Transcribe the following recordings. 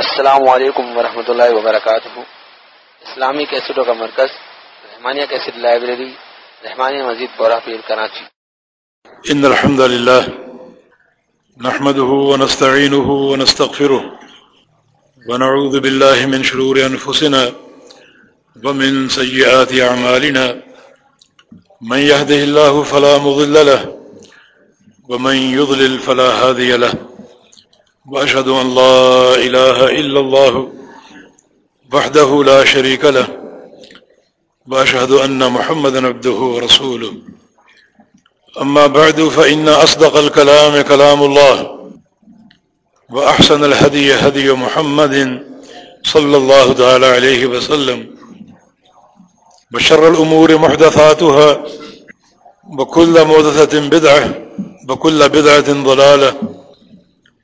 السلام علیکم ورحمۃ اللہ وبرکاتہ۔ اسلامی کیسٹوں کا مرکز، رحمانیہ کیسٹ لائبریری، رحمانیہ مزید بورا پیر کراچی۔ ان الحمد لله نحمده ونستعينه ونستغفره ونعوذ بالله من شرور انفسنا ومن سيئات اعمالنا۔ من يهده الله فلا مضل له، ومن يضلل فلا هادي له۔ وأشهد أن لا إله إلا الله وحده لا شريك له وأشهد أن محمد عبده ورسوله. أما بعد، فإن أصدق الكلام كلام الله وأحسن الهدي هدي محمد صلى الله تعالى عليه وسلم. وشر الأمور محدثاتها وكل مودثة بدعة وكل بدعة ضلالة.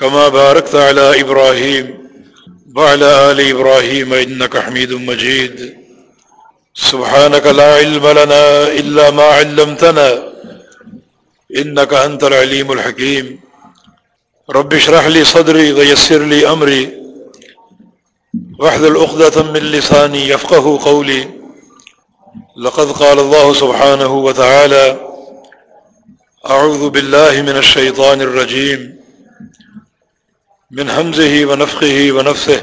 كما باركت على إبراهيم وعلى آل إبراهيم إنك حميد مجيد. سبحانك لا علم لنا إلا ما علمتنا، إنك أنت العليم الحكيم. رب اشرح لي صدري ويسر لي أمري واحذ الأخذة من لساني يفقه قولي. لقد قال الله سبحانه وتعالى أعوذ بالله من الشيطان الرجيم. من حمزه ونفخه ونفثه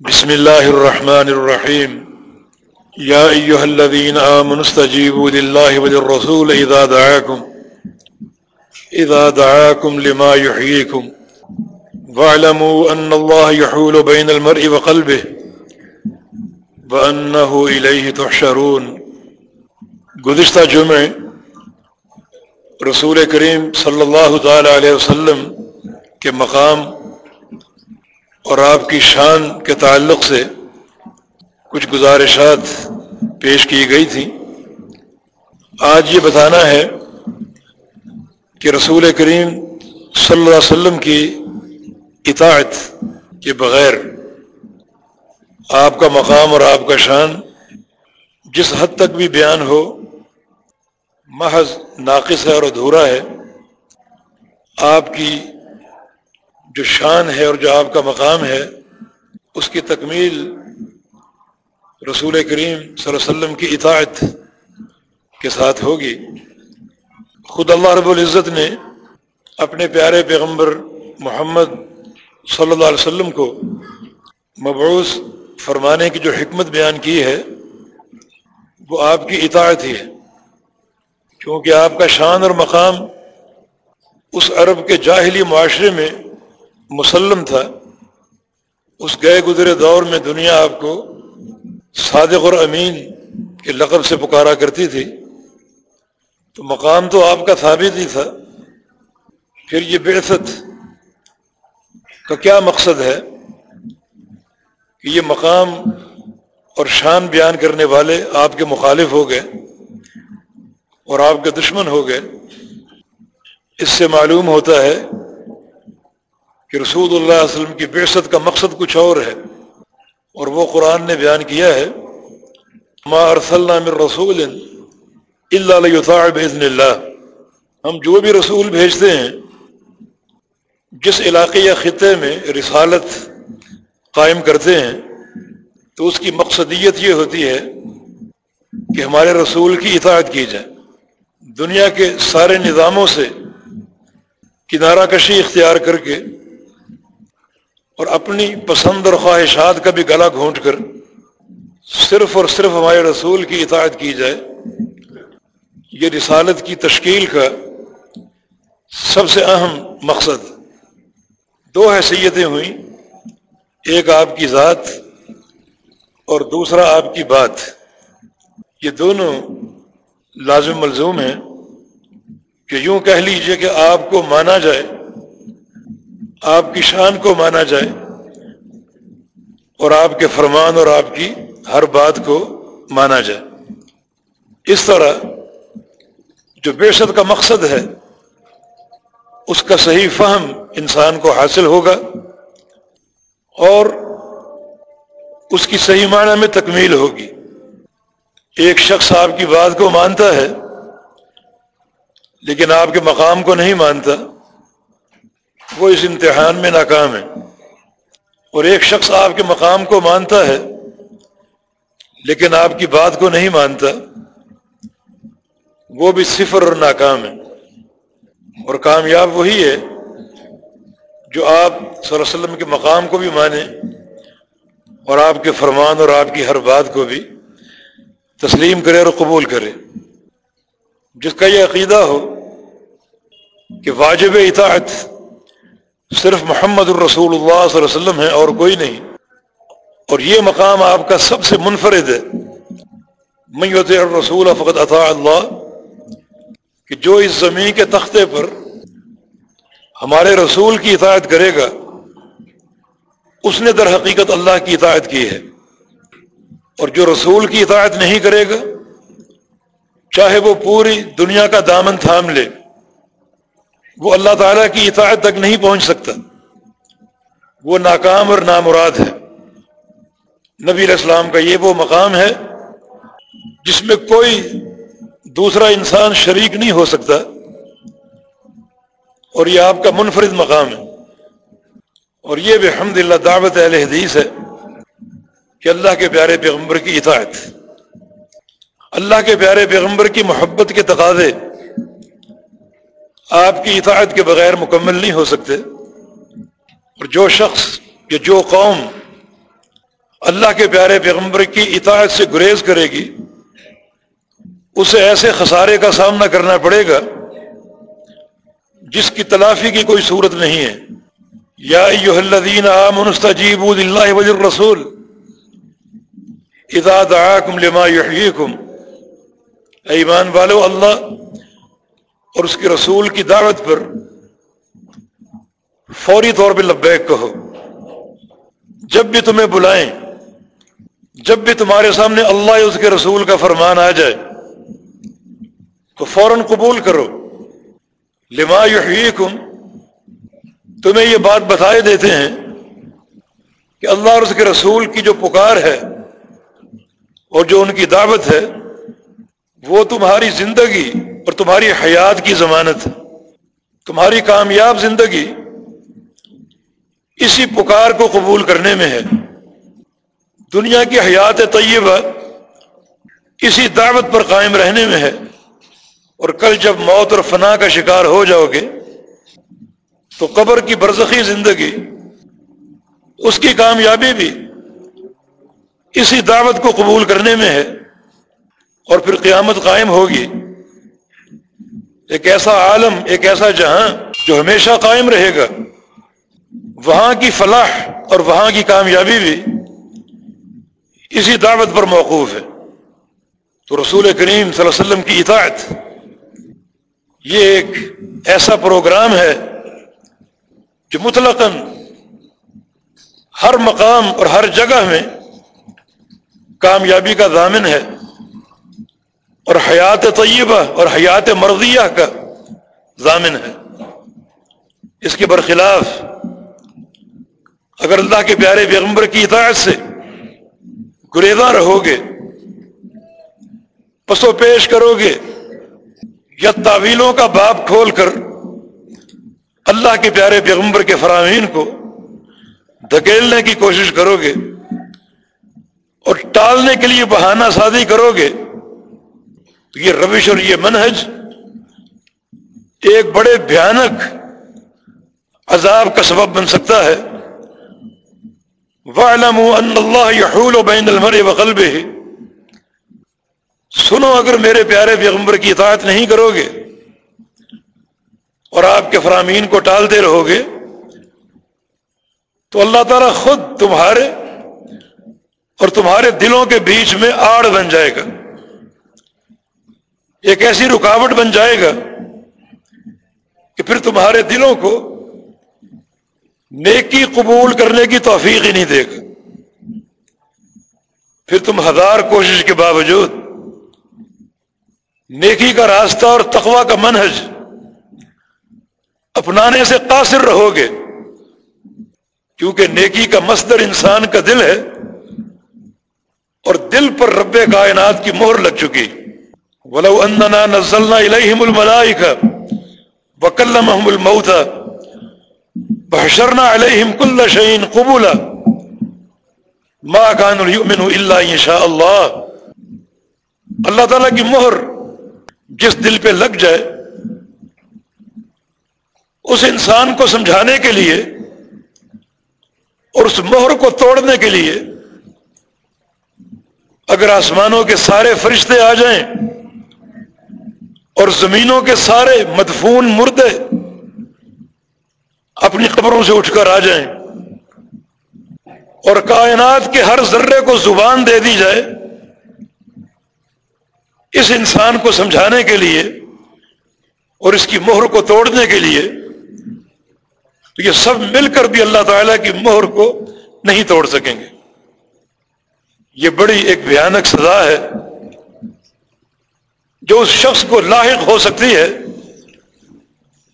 بسم الله الرحمن الرحيم. يا أيها الذين آمنوا استجيبوا لله وللرسول إذا دعاكم. إذا دعاكم لما يحييكم. واعلموا أن الله يحول بين المرء وقلبه وأنه إليه تحشرون. گزشتہ جمعہ رسول کریم صلی اللہ تعالی علیہ وسلم کے مقام اور آپ کی شان کے تعلق سے کچھ گزارشات پیش کی گئی تھی۔ آج یہ بتانا ہے کہ رسول کریم صلی اللہ علیہ وسلم کی اطاعت کے بغیر آپ کا مقام اور آپ کا شان جس حد تک بھی بیان ہو، محض ناقص ہے اور ادھورا ہے، آپ کی جو شان ہے اور جو آپ کا مقام ہے، اس کی تکمیل رسول کریم صلی اللہ علیہ وسلم کی اطاعت کے ساتھ ہوگی۔ خود اللہ رب العزت نے اپنے پیارے پیغمبر محمد صلی اللہ علیہ وسلم کو مبعوث فرمانے کی جو حکمت بیان کی ہے، وہ آپ کی اطاعت ہی ہے۔ کیونکہ آپ کا شان اور مقام اس عرب کے جاہلی معاشرے میں مسلم تھا، اس گئے گزرے دور میں دنیا آپ کو صادق اور امین کے لقب سے پکارا کرتی تھی۔ تو مقام تو آپ کا ثابت ہی تھا۔ پھر یہ بعثت کا کیا مقصد ہے؟ کہ یہ مقام اور شان بیان کرنے والے آپ کے مخالف ہو گئے اور آپ کے دشمن ہو گئے۔ اس سے معلوم ہوتا ہے کہ رسول اللہ علیہ وسلم کی بیست کا مقصد کچھ اور ہے اور وہ قرآن نے بیان کیا ہے، ما ارسلنا من رسول اللہ بزن اللہ ہم جو بھی رسول بھیجتے ہیں، جس علاقے یا خطے میں رسالت قائم کرتے ہیں، تو اس کی مقصدیت یہ ہوتی ہے کہ ہمارے رسول کی اطاعت کی جائے۔ دنیا کے سارے نظاموں سے کنارہ کشی اختیار کر کے اور اپنی پسند اور خواہشات کا بھی گلا گھونٹ کر صرف اور صرف ہمارے رسول کی اطاعت کی جائے، یہ رسالت کی تشکیل کا سب سے اہم مقصد۔ دو حیثیتیں ہوئیں، ایک آپ کی ذات اور دوسرا آپ کی بات۔ یہ دونوں لازم ملزوم ہیں کہ یوں کہہ لیجیے کہ آپ کو مانا جائے آپ کی شان کو مانا جائے اور آپ کے فرمان اور آپ کی ہر بات کو مانا جائے۔ اس طرح جو بیشت کا مقصد ہے، اس کا صحیح فہم انسان کو حاصل ہوگا اور اس کی صحیح معنی میں تکمیل ہوگی۔ ایک شخص آپ کی بات کو مانتا ہے، لیکن آپ کے مقام کو نہیں مانتا وہ اس امتحان میں ناکام ہے اور ایک شخص آپ کے مقام کو مانتا ہے، لیکن آپ کی بات کو نہیں مانتا، وہ بھی صفر اور ناکام ہے۔ اور کامیاب وہی ہے جو آپ صلی اللہ علیہ وسلم کے مقام کو بھی مانے اور آپ کے فرمان اور آپ کی ہر بات کو بھی تسلیم کرے اور قبول کرے۔ جس کا یہ عقیدہ ہو کہ واجب اطاعت صرف محمد الرسول اللہ صلی اللہ علیہ وسلم ہے اور کوئی نہیں۔ اور یہ مقام آپ کا سب سے منفرد ہے۔ میت الرسول فقط عطا اللہ۔ کہ جو اس زمین کے تختے پر ہمارے رسول کی اطاعت کرے گا، اس نے در حقیقت اللہ کی اطاعت کی ہے۔ اور جو رسول کی اطاعت نہیں کرے گا، چاہے وہ پوری دنیا کا دامن تھام لے۔ وہ اللہ تعالیٰ کی اطاعت تک نہیں پہنچ سکتا۔ وہ ناکام اور نامراد ہے۔ نبی علیہ السلام کا یہ وہ مقام ہے جس میں کوئی دوسرا انسان شریک نہیں ہو سکتا۔ اور یہ آپ کا منفرد مقام ہے۔ اور یہ بھی الحمد للہ دعوت اہل حدیث ہے کہ اللہ کے پیارے پیغمبر کی اطاعت، اللہ کے پیارے پیغمبر کی محبت کے تقاضے آپ کی اطاعت کے بغیر مکمل نہیں ہو سکتے۔ اور جو شخص یا جو قوم اللہ کے پیارے پیغمبر کی اطاعت سے گریز کرے گی، اسے ایسے خسارے کا سامنا کرنا پڑے گا جس کی تلافی کی کوئی صورت نہیں ہے۔ یا الذین آمنوا استجیبوا للہ والرسول اذا دعاکم لما یحییکم۔ ایمان والو، اللہ اور اس کے رسول کی دعوت پر فوری طور پہ لبیک کہو۔ جب بھی تمہیں بلائیں، جب بھی تمہارے سامنے اللہ اس کے رسول کا فرمان آ جائے، تو فوراً قبول کرو۔ لما یحییکم، تمہیں یہ بات بتائے دیتے ہیں کہ اللہ اور اس کے رسول کی جو پکار ہے اور جو ان کی دعوت ہے، وہ تمہاری زندگی اور تمہاری حیات کی ضمانت، تمہاری کامیاب زندگی اسی پکار کو قبول کرنے میں ہے۔ دنیا کی حیات طیبہ اسی دعوت پر قائم رہنے میں ہے۔ اور کل جب موت اور فنا کا شکار ہو جاؤ گے، تو قبر کی برزخی زندگی، اس کی کامیابی بھی اسی دعوت کو قبول کرنے میں ہے۔ اور پھر قیامت قائم ہوگی۔ ایک ایسا عالم، ایک ایسا جہاں جو ہمیشہ قائم رہے گا۔ وہاں کی فلاح اور وہاں کی کامیابی بھی اسی دعوت پر موقوف ہے۔ تو رسول کریم صلی اللہ علیہ وسلم کی اطاعت، یہ ایک ایسا پروگرام ہے جو مطلق ہر مقام اور ہر جگہ میں کامیابی کا ضامن ہے۔ اور حیات طیبہ اور حیات مرضیہ کا ضامن ہے۔ اس کے برخلاف اگر اللہ کے پیارے پیغمبر کی اطاعت سے گریزاں رہو گے پسو پیش کرو گے یا تعویلوں کا باب کھول کر اللہ کے پیارے پیغمبر کے فرامین کو دھکیلنے کی کوشش کرو گے اور ٹالنے کے لیے بہانہ سازی کرو گے تو یہ روش اور یہ منہج ایک بڑے بھیانک عذاب کا سبب بن سکتا ہے۔ وَعْلَمُوا أَنَّ اللَّهَ يَحُولُ بَيْنَ الْمَرْءِ وَقَلْبِهِ۔ سنو اگر میرے پیارے پیغمبر کی اطاعت نہیں کرو گے اور آپ کے فرامین کو ٹالتے رہو گے، تو اللہ تعالیٰ خود تمہارے اور تمہارے دلوں کے بیچ میں آڑ بن جائے گا۔ ایک ایسی رکاوٹ بن جائے گا کہ پھر تمہارے دلوں کو نیکی قبول کرنے کی توفیق ہی نہیں دے گا۔ پھر تم ہزار کوشش کے باوجود نیکی کا راستہ اور تقوا کا منہج اپنانے سے قاصر رہو گے، کیونکہ نیکی کا مصدر انسان کا دل ہے اور دل پر رب کائنات کی مہر لگ چکی۔ ولو اننا نزلنا الیہم الملائکہ وکلمہم الموتى بحشرنا علیہم کل شئین قبولا ما كانوا ليؤمنوا الا ان شاء اللہ اللہ تعالیٰ کی مہر جس دل پہ لگ جائے اس انسان کو سمجھانے کے لیے اور اس مہر کو توڑنے کے لیے اگر آسمانوں کے سارے فرشتے آ جائیں اور زمینوں کے سارے مدفون مردے اپنی قبروں سے اٹھ کر آ جائیں اور کائنات کے ہر ذرے کو زبان دے دی جائے اس انسان کو سمجھانے کے لیے اور اس کی مہر کو توڑنے کے لیے، تو یہ سب مل کر بھی اللہ تعالیٰ کی مہر کو نہیں توڑ سکیں گے۔ یہ بڑی ایک بھیانک سزا ہے۔ جو اس شخص کو لاحق ہو سکتی ہے،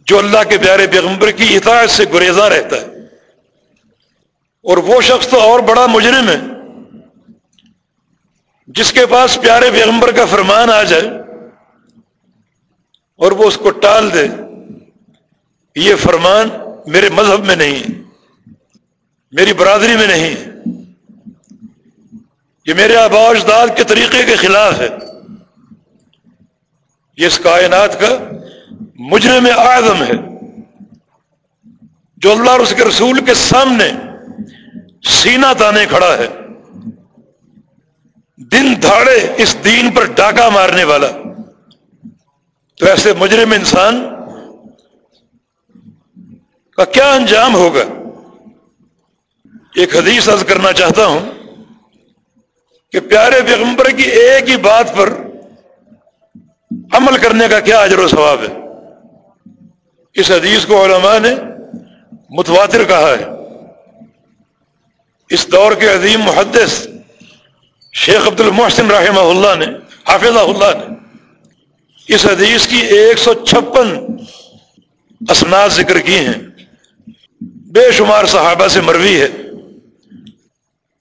جو اللہ کے پیارے پیغمبر کی اطاعت سے گریزاں رہتا ہے۔ اور وہ شخص تو اور بڑا مجرم ہے، جس کے پاس پیارے پیغمبر کا فرمان آ جائے اور وہ اس کو ٹال دے، یہ فرمان میرے مذہب میں نہیں ہے، میری برادری میں نہیں ہے۔ یہ میرے آبا اجداد کے طریقے کے خلاف ہے۔ یہ اس کائنات کا مجرم اعظم ہے، جو اللہ اور اس کے رسول کے سامنے سینہ تانے کھڑا ہے، دن دھاڑے اس دین پر ڈاکہ مارنے والا۔ تو ایسے مجرم انسان کا کیا انجام ہوگا؟ ایک حدیث عرض کرنا چاہتا ہوں کہ پیارے پیغمبر کی ایک ہی بات پر عمل کرنے کا کیا اجر و ثواب ہے؟ اس حدیث کو علماء نے متواتر کہا ہے۔ اس دور کے عظیم محدث شیخ عبد المحسن رحمہ اللہ نے حافظ اللہ نے اس حدیث کی ایک سو چھپن اسناد ذکر کی ہیں۔ بے شمار صحابہ سے مروی ہے۔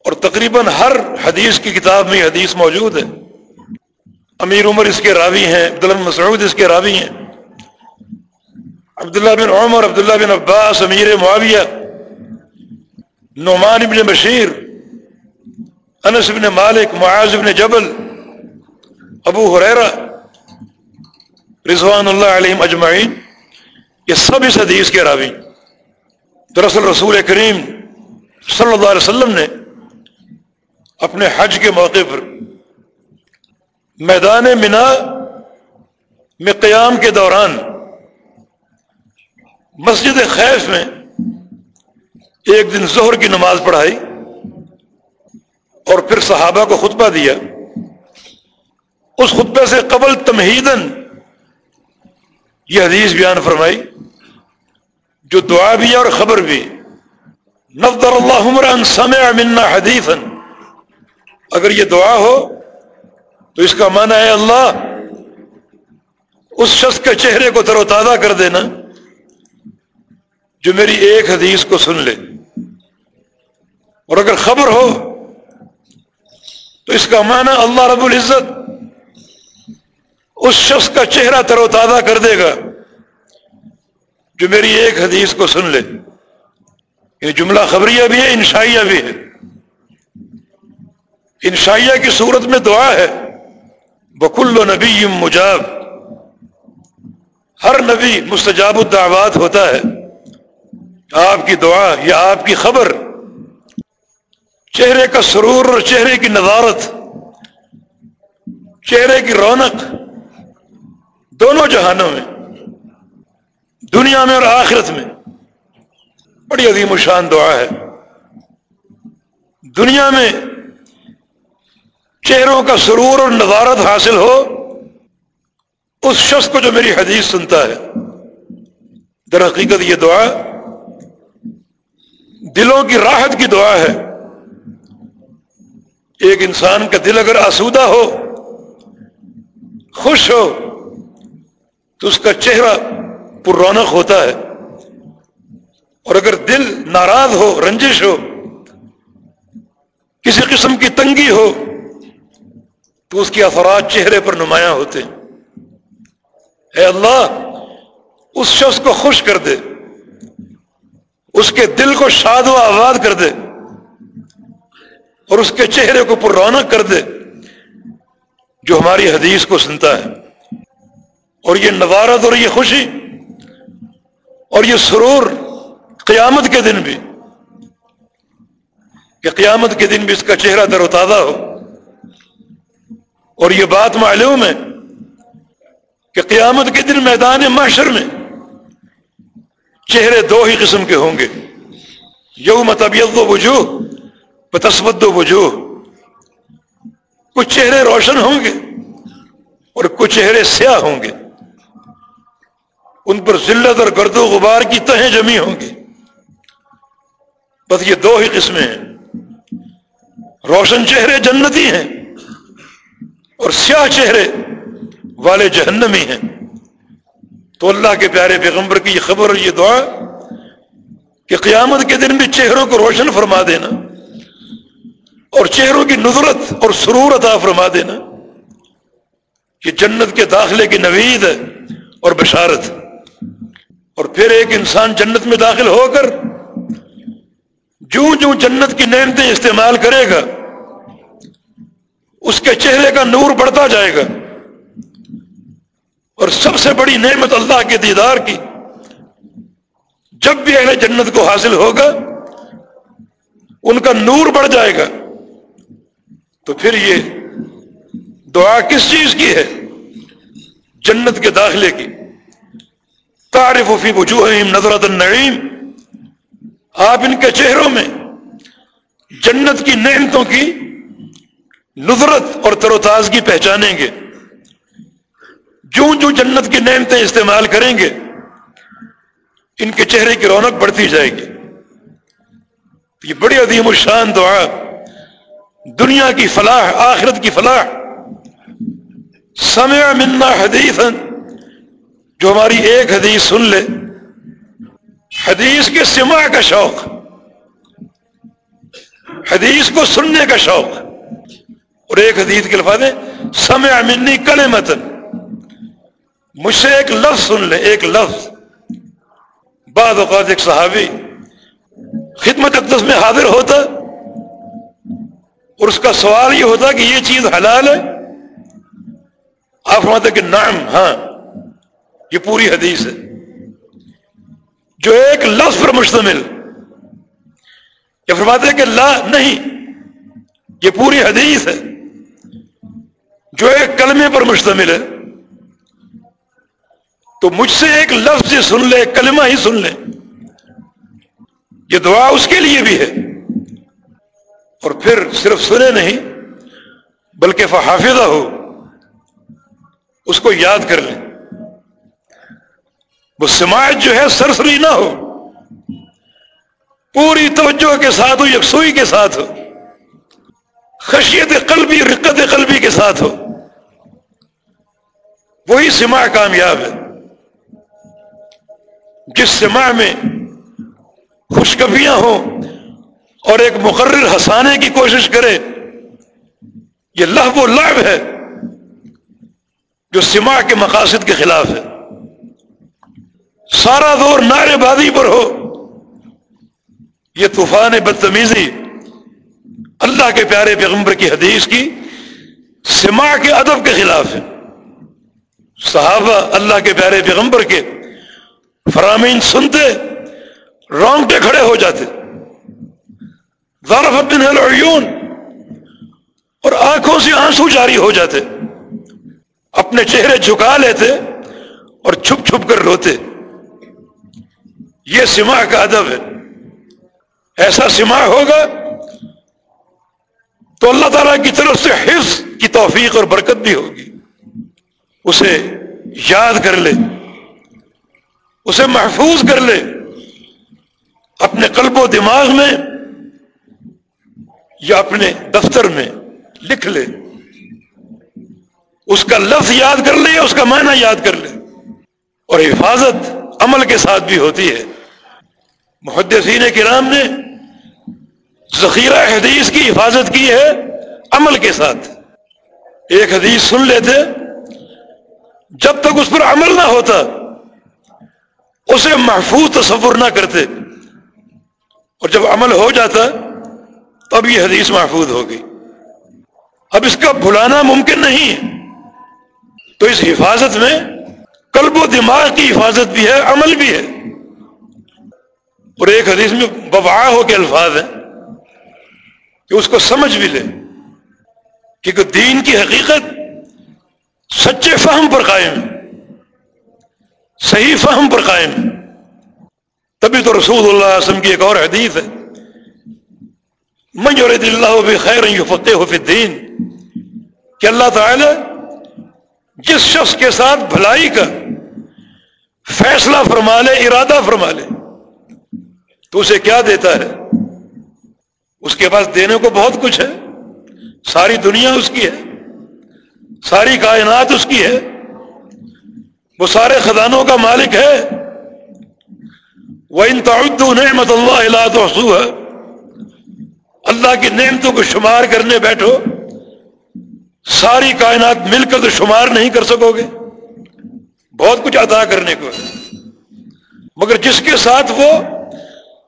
اور تقریباً ہر حدیث کی کتاب میں حدیث موجود ہے۔ امیر عمر اس کے راوی ہیں عبداللہ مسعود اس کے راوی ہیں۔ عبداللہ بن عمر، عبداللہ بن عباس، امیر معاویہ، نعمان بن بشیر، انس بن مالک، معاذ بن جبل، ابو حریرہ رضوان اللہ علیہ اجمعین، یہ سب اس حدیث کے راوی دراصل رسول کریم صلی اللہ علیہ وسلم نے اپنے حج کے موقع پر میدان منا میں قیام کے دوران مسجد خیف میں ایک دن ظہر کی نماز پڑھائی اور پھر صحابہ کو خطبہ دیا۔ اس خطبے سے قبل تمہیدن یہ حدیث بیان فرمائی، جو دعا بھی ہے اور خبر بھی۔ نفدر اللہ سمع منا حدیثا۔ اگر یہ دعا ہو تو اس کا معنی ہے اللہ، اس شخص کے چہرے کو تر و تازہ کر دینا، جو میری ایک حدیث کو سن لے۔ اور اگر خبر ہو، تو اس کا معنی اللہ رب العزت اس شخص کا چہرہ تر و تازہ کر دے گا، جو میری ایک حدیث کو سن لے۔ یہ جملہ خبریہ بھی ہے، انشائیہ بھی ہے۔ انشائیہ کی صورت میں دعا ہے۔ بکل و نبی مجاب۔ ہر نبی مستجاب الدعوات ہوتا ہے۔ آپ کی دعا یا آپ کی خبر چہرے کا سرور اور چہرے کی نظارت، چہرے کی رونق دونوں جہانوں میں، دنیا میں اور آخرت میں بڑی عظیم و شان دعا ہے۔ دنیا میں چہروں کا سرور اور نظارت حاصل ہو، اس شخص کو جو میری حدیث سنتا ہے۔ در حقیقت یہ دعا دلوں کی راحت کی دعا ہے۔ ایک انسان کا دل اگر آسودہ ہو، خوش ہو، تو اس کا چہرہ پر رونق ہوتا ہے۔ اور اگر دل ناراض ہو، رنجش ہو، کسی قسم کی تنگی ہو تو اس کے اثرات چہرے پر نمایاں ہوتے اے اللہ، اس شخص کو خوش کر دے، اس کے دل کو شاد و آباد کر دے، اور اس کے چہرے کو پر رونق کر دے، جو ہماری حدیث کو سنتا ہے۔ اور یہ نوارت اور یہ خوشی، اور یہ سرور قیامت کے دن بھی، کہ قیامت کے دن بھی اس کا چہرہ در و تازہ ہو۔ اور یہ بات معلوم ہے کہ قیامت کے دن میدان معاشر میں چہرے دو ہی قسم کے ہوں گے۔ یوم طبیعت و وجوہ بتسبد و وجوہ کچھ چہرے روشن ہوں گے اور کچھ چہرے سیاہ ہوں گے۔ ان پر ذلت اور گرد و غبار کی تہیں جمی ہوں گی۔ بس یہ دو ہی قسمیں ہیں۔ روشن چہرے جنتی ہیں۔ اور سیاہ چہرے والے جہنمی ہیں۔ تو اللہ کے پیارے پیغمبر کی یہ خبر اور یہ دعا کہ قیامت کے دن بھی چہروں کو روشن فرما دینا اور چہروں کی نظرت اور سرور عطا فرما دینا یہ جنت کے داخلے کی نوید ہے اور بشارت۔ اور پھر ایک انسان جنت میں داخل ہو کر جو جو جنت کی نعمتیں استعمال کرے گا اس کے چہرے کا نور بڑھتا جائے گا۔ اور سب سے بڑی نعمت اللہ کے دیدار کی، جب بھی اہل جنت کو حاصل ہوگا، ان کا نور بڑھ جائے گا۔ تو پھر یہ دعا کس چیز کی ہے؟ جنت کے داخلے کی۔ تعریف فی وجوہہم نظرت النعیم۔ آپ ان کے چہروں میں جنت کی نعمتوں کی نظرت اور تر و تازگی پہچانیں گے۔ جو جو جنت کی نعمتیں استعمال کریں گے، ان کے چہرے کی رونق بڑھتی جائے گی۔ یہ بڑی عظیم الشان دعا، دنیا کی فلاح، آخرت کی فلاح۔ سمع منا حدیث جو ہماری ایک حدیث سن لے۔ حدیث کے سما کا شوق، حدیث کو سننے کا شوق۔ اور ایک حدیث کے الفاظ سمع منی کل متن مجھ سے ایک لفظ سن لے ایک لفظ۔ بعض اوقات ایک صحابی خدمت اقدس میں حاضر ہوتا اور اس کا سوال یہ ہوتا کہ یہ چیز حلال ہے؟ آپ فرماتے کہ نعم ہاں یہ پوری حدیث ہے۔ جو ایک لفظ پر مشتمل یا فرماتے کہ لا، نہیں، یہ پوری حدیث ہے۔ جو ایک کلمے پر مشتمل ہے، تو مجھ سے ایک لفظ ہی سن لے، کلمہ ہی سن لے۔ یہ دعا اس کے لیے بھی ہے۔ اور پھر صرف سنے نہیں، بلکہ فحافظہ ہو، اس کو یاد کر لیں وہ سماعت جو ہے، سرسری نہ ہو۔ پوری توجہ کے ساتھ ہو، یکسوئی کے ساتھ ہو۔ خشیت قلبی، رقت قلبی کے ساتھ ہو۔ وہی سماع کامیاب ہے۔ جس سماع میں خوشکبیاں ہوں اور ایک مقرر ہنسانے کی کوشش کرے، یہ لہب و لعب ہے جو سما کے مقاصد کے خلاف ہے۔ سارا دور نعرے بازی پر ہو۔ یہ طوفان بدتمیزی اللہ کے پیارے پیغمبر کی حدیث کی سما کے ادب کے خلاف ہے۔ صحابہ اللہ کے پیارے پیغمبر کے فرامین سنتے، رونگٹے کھڑے ہو جاتے۔ ظرف العیون اور آنکھوں سے آنسو جاری ہو جاتے۔ اپنے چہرے جھکا لیتے اور چھپ چھپ کر روتے۔ یہ سما کا ادب ہے۔ ایسا سما ہوگا تو اللہ تعالیٰ کی طرف سے حفظ کی توفیق اور برکت بھی ہوگی۔ اسے یاد کر لے، اسے محفوظ کر لے، اپنے قلب و دماغ میں یا اپنے دفتر میں لکھ لے۔ اس کا لفظ یاد کر لے یا اس کا معنی یاد کر لے۔ اور حفاظت عمل کے ساتھ بھی ہوتی ہے۔ محدثین کرام نے ذخیرہ حدیث کی حفاظت کی ہے عمل کے ساتھ۔ ایک حدیث سن لیتے، جب تک اس پر عمل نہ ہوتا، اسے محفوظ تصور نہ کرتے۔ اور جب عمل ہو جاتا، تب یہ حدیث محفوظ ہوگی۔ اب اس کا بھلانا ممکن نہیں ہے۔ تو اس حفاظت میں قلب و دماغ کی حفاظت بھی ہے، عمل بھی ہے۔ اور ایک حدیث میں ببا ہو کے الفاظ ہیں۔ کہ اس کو سمجھ بھی لے کہ دین کی حقیقت سچے فہم پر قائم، صحیح فہم پر قائم۔ تبھی تو رسول اللہ علیہ وسلم کی ایک اور حدیث ہے منجور اللہ خیر فتح ہو الدین کہ اللہ تعالی جس شخص کے ساتھ بھلائی کا فیصلہ فرما لے، ارادہ فرما لے، تو اسے کیا دیتا ہے؟ اس کے پاس دینے کو بہت کچھ ہے، ساری دنیا اس کی ہے، ساری کائنات اس کی ہے، وہ سارے خزانوں کا مالک ہے۔ وہ ان تعدد نعمت اللہ تو ہے اللہ کی نعمتوں کو شمار کرنے بیٹھو، ساری کائنات مل کر تو شمار نہیں کر سکو گے۔ بہت کچھ ادا کرنے کو مگر جس کے ساتھ وہ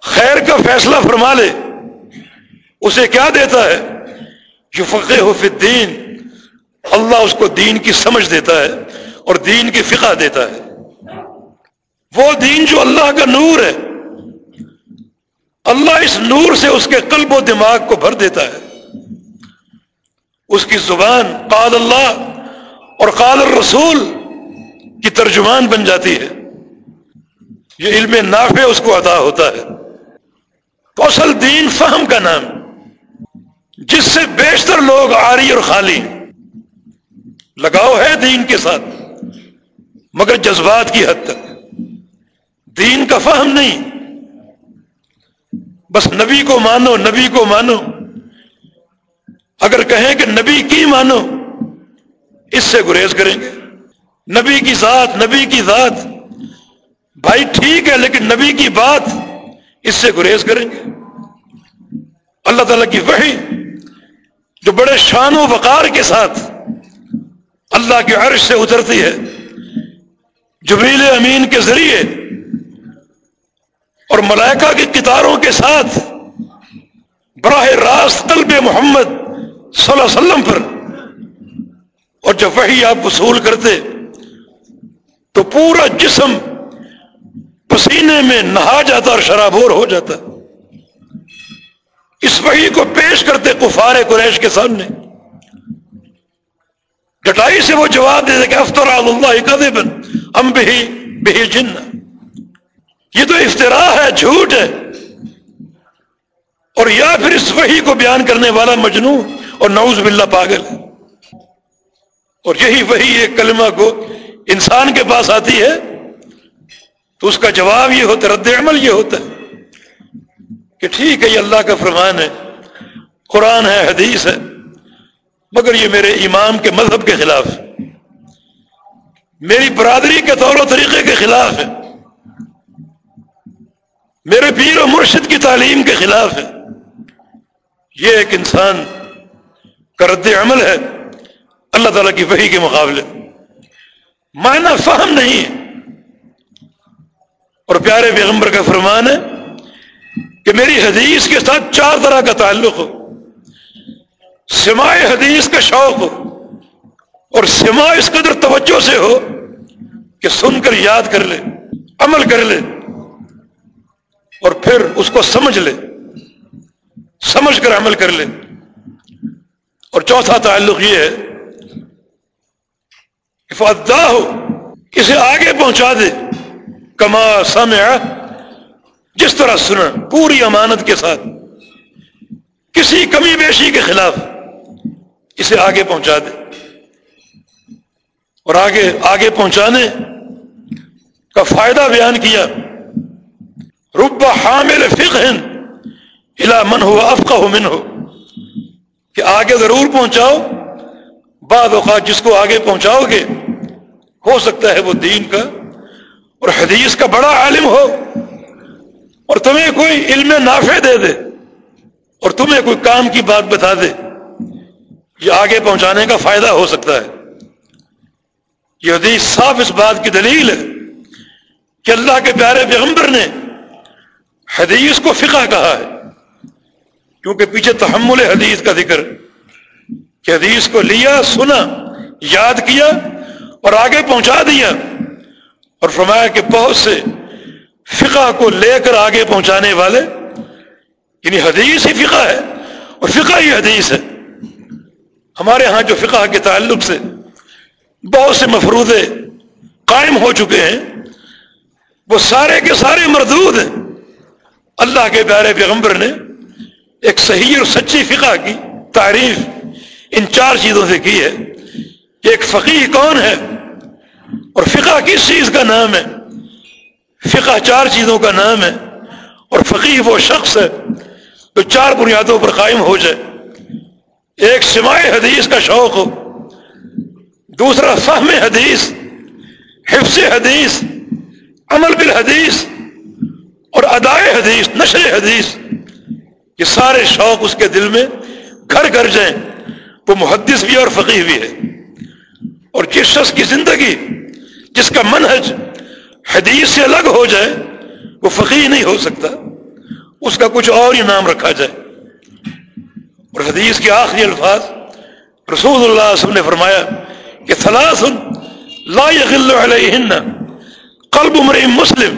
خیر کا فیصلہ فرما لے اسے کیا دیتا ہے؟ جو فقے ہو الدین، اللہ اس کو دین کی سمجھ دیتا ہے اور دین کی فقہ دیتا ہے۔ وہ دین جو اللہ کا نور ہے۔ اللہ اس نور سے اس کے قلب و دماغ کو بھر دیتا ہے۔ اس کی زبان قال اللہ اور قال الرسول کی ترجمان بن جاتی ہے۔ یہ علم نافع اس کو عطا ہوتا ہے۔ تو اصل دین فہم کا نام جس سے بیشتر لوگ آری اور خالی لگاؤ ہے دین کے ساتھ، مگر جذبات کی حد تک۔ دین کا فہم نہیں۔ بس نبی کو مانو، نبی کو مانو۔ اگر کہیں کہ نبی کی مانو، اس سے گریز کریں گے۔ نبی کی ذات، نبی کی ذات۔ بھائی ٹھیک ہے، لیکن نبی کی بات اس سے گریز کریں گے۔ اللہ تعالیٰ کی وحی جو بڑے شان و وقار کے ساتھ اللہ کے عرش سے اترتی ہے، جبریل امین کے ذریعے اور ملائکہ کی کتاروں کے ساتھ براہ راست قلب محمد صلی اللہ علیہ وسلم پر اور جب وہی آپ وصول کرتے تو پورا جسم پسینے میں نہا جاتا اور شرابور ہو جاتا۔ اس وحی کو پیش کرتے کفار قریش کے سامنے۔ ڈٹائی سے وہ جواب دے دے کہ افطر اللہ بن ہم بھی بے جن یہ تو افطرا ہے، جھوٹ ہے۔ اور یا پھر اس وحی کو بیان کرنے والا مجنو اور نعوذ باللہ پاگل ہے۔ اور یہی وہی ایک کلمہ کو انسان کے پاس آتی ہے تو اس کا جواب یہ ہوتا ہے، رد عمل یہ ہوتا ہے۔ کہ ٹھیک ہے، یہ اللہ کا فرمان ہے، قرآن ہے، حدیث ہے، مگر یہ میرے امام کے مذہب کے خلاف ہے۔ میری برادری کے طور و طریقے کے خلاف ہے۔ میرے پیر و مرشد کی تعلیم کے خلاف ہے۔ یہ ایک انسان کا رد عمل ہے، اللہ تعالیٰ کی وحی کے مقابلے۔ معنی فہم نہیں ہے۔ اور پیارے پیغمبر کا فرمان ہے کہ میری حدیث کے ساتھ چار طرح کا تعلق ہو۔ سماع حدیث کا شوق ہو اور سما اس قدر توجہ سے ہو کہ سن کر یاد کر لے، عمل کر لے اور پھر اس کو سمجھ لے، سمجھ کر عمل کر لے۔ اور چوتھا تعلق یہ ہے کہ ہو اسے آگے پہنچا دے، کما سمع جس طرح سنا پوری امانت کے ساتھ۔ کسی کمی بیشی کے خلاف اسے آگے پہنچا دے اور آگے آگے پہنچانے کا فائدہ بیان کیا۔ رب حامل فقہ الا من ہو افقہ من ہو کہ آگے ضرور پہنچاؤ، بعض اوقات جس کو آگے پہنچاؤ گے، ہو سکتا ہے وہ دین کا اور حدیث کا بڑا عالم ہو۔ اور تمہیں کوئی علم نافع دے دے اور تمہیں کوئی کام کی بات بتا دے، یہ آگے پہنچانے کا فائدہ ہو سکتا ہے۔ یہ حدیث صاف اس بات کی دلیل ہے کہ اللہ کے پیارے پیغمبر نے حدیث کو فقہ کہا ہے۔ کیونکہ پیچھے تحمل حدیث کا ذکر، کہ حدیث کو لیا، سنا، یاد کیا اور آگے پہنچا دیا اور فرمایا کہ بہت سے فقہ کو لے کر آگے پہنچانے والے یعنی حدیث ہی فقہ ہے، اور فقہ ہی حدیث ہے۔ ہمارے ہاں جو فقہ کے تعلق سے بہت سے مفروضے قائم ہو چکے ہیں، وہ سارے کے سارے مردود ہیں۔ اللہ کے پیارے پیغمبر نے ایک صحیح اور سچی فقہ کی تعریف ان چار چیزوں سے کی ہے۔ کہ ایک فقیر کون ہے؟ اور فقہ کس چیز کا نام ہے؟ فقہ چار چیزوں کا نام ہے اور فقیر وہ شخص ہے جو چار بنیادوں پر قائم ہو جائے۔ ایک سماع حدیث کا شوق ہو، دوسرا فہم حدیث، حفظ حدیث، عمل بالحدیث اور ادائے حدیث، نشر حدیث۔ یہ سارے شوق اس کے دل میں گھر گھر جائیں۔ وہ محدث بھی اور فقی بھی ہے۔ اور جس شخص کی زندگی، جس کا منحج حدیث سے الگ ہو جائے، وہ فقی نہیں ہو سکتا، اس کا کچھ اور ہی نام رکھا جائے۔ اور حدیث کے آخری الفاظ، رسول اللہ علیہ وسلم نے فرمایا کہ ثلاث لا يغل علیہن، قلب مریم مسلم۔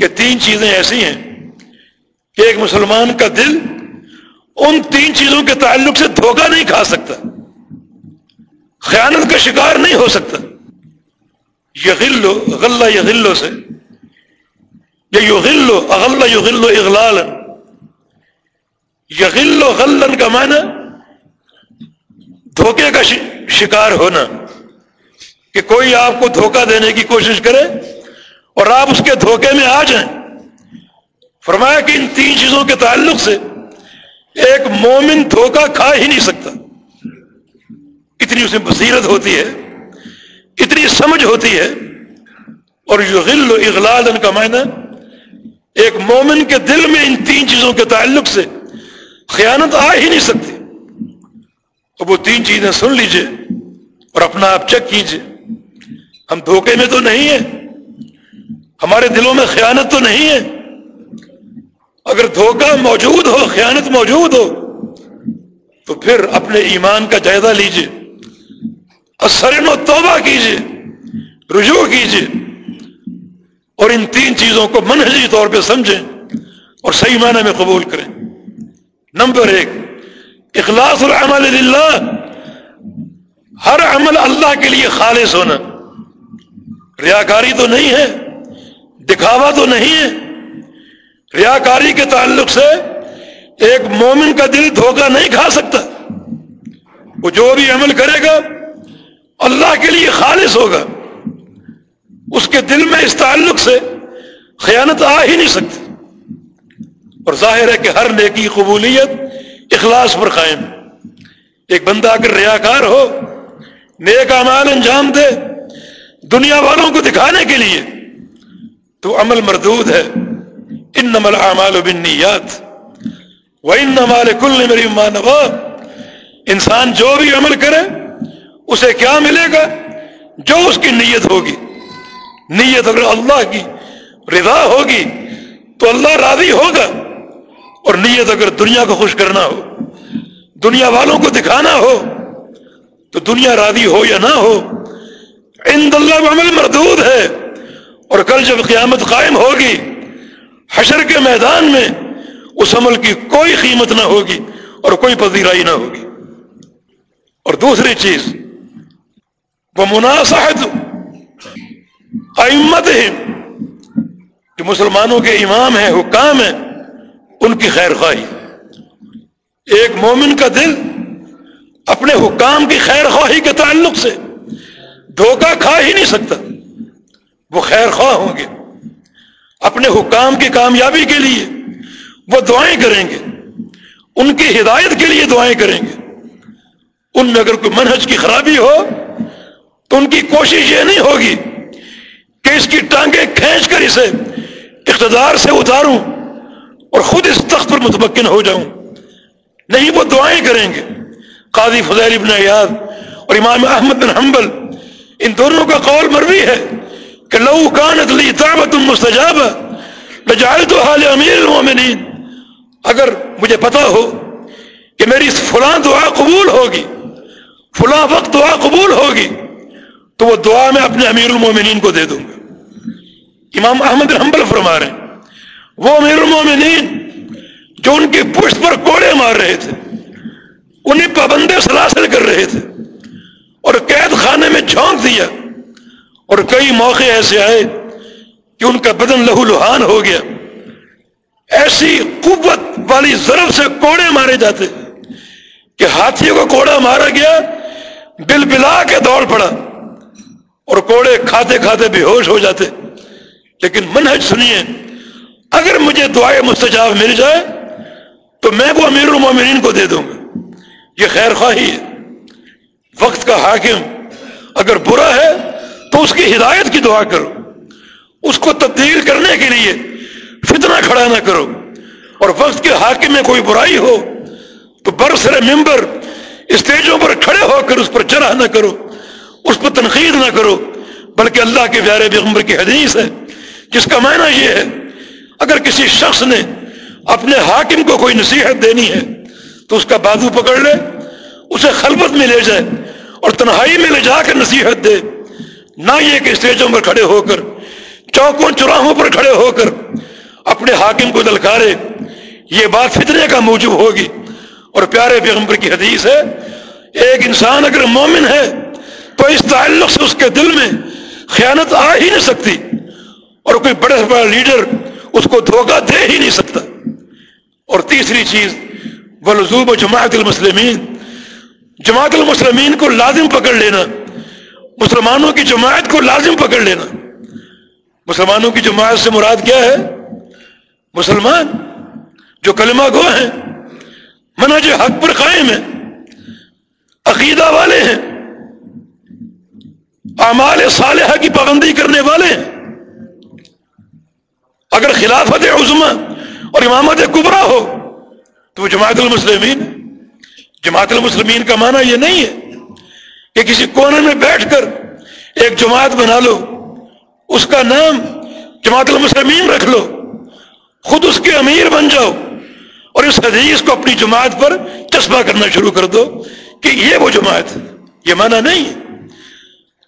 کہ تین چیزیں ایسی ہیں کہ ایک مسلمان کا دل ان تین چیزوں کے تعلق سے دھوکہ نہیں کھا سکتا، خیانت کا شکار نہیں ہو سکتا۔ یغلو، غلہ یغلو سے، یا یغلو، اغلہ یغلو اغلال یغلو، غلن کا معنی دھوکے کا شکار ہونا، کہ کوئی آپ کو دھوکہ دینے کی کوشش کرے اور آپ اس کے دھوکے میں آ جائیں۔ فرمایا کہ ان تین چیزوں کے تعلق سے ایک مومن دھوکہ کھا ہی نہیں سکتا۔ اتنی اسے بصیرت ہوتی ہے۔ اتنی سمجھ ہوتی ہے اور یہ غل و اغلال کا معنی ایک مومن کے دل میں ان تین چیزوں کے تعلق سے خیانت آ ہی نہیں سکتی۔ اب وہ تین چیزیں سن لیجیے اور اپنا آپ چیک کیجیے۔ ہم دھوکے میں تو نہیں ہیں، ہمارے دلوں میں خیانت تو نہیں ہے۔ اگر دھوکہ موجود ہو، خیانت موجود ہو، تو پھر اپنے ایمان کا جائزہ لیجیے و توبہ کیجیے، رجوع کیجیے اور ان تین چیزوں کو منہجی طور پہ سمجھیں اور صحیح معنی میں قبول کریں۔ نمبر ایک، اخلاص العمل للہ، ہر عمل اللہ کے لیے خالص ہونا۔ ریاکاری تو نہیں ہے، دکھاوا تو نہیں ہے۔ ریاکاری کے تعلق سے ایک مومن کا دل دھوکہ نہیں کھا سکتا۔ وہ جو بھی عمل کرے گا اللہ کے لیے خالص ہوگا۔ اس کے دل میں اس تعلق سے خیانت آ ہی نہیں سکتی۔ اور ظاہر ہے کہ ہر نیکی قبولیت اخلاص پر قائم۔ ایک بندہ اگر ریاکار ہو، نیک امال انجام دے دنیا والوں کو دکھانے کے لیے، تو عمل مردود ہے۔ ان نمل اعمال و بنیات وہ ان نمال کل میری مانوا انسان جو بھی عمل کرے اسے کیا ملے گا؟ جو اس کی نیت ہوگی۔ نیت اگر اللہ کی رضا ہوگی تو اللہ راضی ہوگا۔ اور نیت اگر دنیا کو خوش کرنا ہو، دنیا والوں کو دکھانا ہو، تو دنیا راضی ہو یا نہ ہو ان اللہ عمل مردود ہے۔ اور کل جب قیامت قائم ہوگی، حشر کے میدان میں اس عمل کی کوئی قیمت نہ ہوگی اور کوئی پذیرائی نہ ہوگی۔ اور دوسری چیز وہ مناسب امت ہے جو مسلمانوں کے امام ہیں، حکام ہیں، ان کی خیر خواہی۔ ایک مومن کا دل اپنے حکام کی خیر خواہی کے تعلق سے دھوکہ کھا ہی نہیں سکتا۔ وہ خیر خواہ ہوں گے۔ اپنے حکام کی کامیابی کے لیے وہ دعائیں کریں گے۔ ان کی ہدایت کے لیے دعائیں کریں گے۔ ان میں اگر کوئی منہج کی خرابی ہو تو ان کی کوشش یہ نہیں ہوگی کہ اس کی ٹانگیں کھینچ کر اسے اقتدار سے اتاروں اور خود اس تخت پر متمکن ہو جاؤں۔ نہیں، وہ دعائیں کریں گے۔ قاضی فضیل ابن ایاد اور امام احمد بن حنبل، ان دونوں کا قول مروی ہے کہ لو کانت لی طاعت مستجاب لجعلت حال امیر المومنین اگر مجھے پتا ہو کہ میری فلاں دعا قبول ہوگی، فلاں وقت دعا قبول ہوگی تو وہ دعا میں اپنے امیر المومنین کو دے دوں گا۔ امام احمد حنبل فرما رہے ہیں۔ وہ امیر المومنین جو ان کی پشت پر کوڑے مار رہے تھے، انہیں پابندے سلاسل کر رہے تھے، اور قید خانے میں جھونک دیا۔ اور کئی موقع ایسے آئے کہ ان کا بدن لہو لہان ہو گیا۔ ایسی قوت والی ضرب سے کوڑے مارے جاتے کہ ہاتھیوں کو کوڑا مارا گیا، بل بلا کے دوڑ پڑا۔ اور کوڑے کھاتے کھاتے بے ہوش ہو جاتے۔ لیکن منہج سنیے، اگر مجھے دعائیں مستجاب مل جائے، تو میں وہ امیر المومنین کو دے دوں گا۔ یہ خیر خواہی ہے۔ وقت کا حاکم اگر برا ہے، تو اس کی ہدایت کی دعا کرو۔ اس کو تبدیل کرنے کے لیے فتنہ کھڑا نہ کرو۔ اور وقت کے حاکم میں کوئی برائی ہو، تو برسر ممبر اسٹیجوں پر کھڑے ہو کر اس پر چرا نہ کرو۔ اس پر تنقید نہ کرو، بلکہ اللہ کے پیارے پیغمبر کی حدیث ہے، جس کا معنی یہ ہے، اگر کسی شخص نے اپنے حاکم کو کوئی نصیحت دینی ہے، تو اس کا بازو پکڑ لے، اسے خلبت میں لے جائے اور تنہائی میں لے جا کر نصیحت دے۔ نہ یہ کہ اسٹیجوں پر کھڑے ہو کر، چوکوں، چوراہوں پر کھڑے ہو کر اپنے حاکم کو دلکارے، یہ بات فتنے کا موجب ہوگی۔ اور پیارے پیغمبر کی حدیث ہے، ایک انسان اگر مومن ہے تو اس تعلق سے اس کے دل میں خیانت آ ہی نہیں سکتی اور کوئی بڑے سے بڑا لیڈر اس کو دھوکہ دے ہی نہیں سکتا۔ اور تیسری چیز ولزوب جماعت المسلمین جماعت المسلمین کو لازم پکڑ لینا، مسلمانوں کی جماعت کو لازم پکڑ لینا۔ مسلمانوں کی جماعت سے مراد کیا ہے؟ مسلمان جو کلمہ گو ہیں منج حق پر قائم ہیں، عقیدہ والے ہیں۔ اعمال صالحہ کی پابندی کرنے والے اگر خلافت عظما اور امامت کبرا ہو، تو وہ جماعت المسلمین جماعت المسلمین کا معنی یہ نہیں ہے کہ کسی کونے میں بیٹھ کر ایک جماعت بنا لو، اس کا نام جماعت المسلمین رکھ لو، خود اس کے امیر بن جاؤ اور اس حدیث کو اپنی جماعت پر چسپا کرنا شروع کر دو کہ یہ وہ جماعت یہ معنی نہیں ہے۔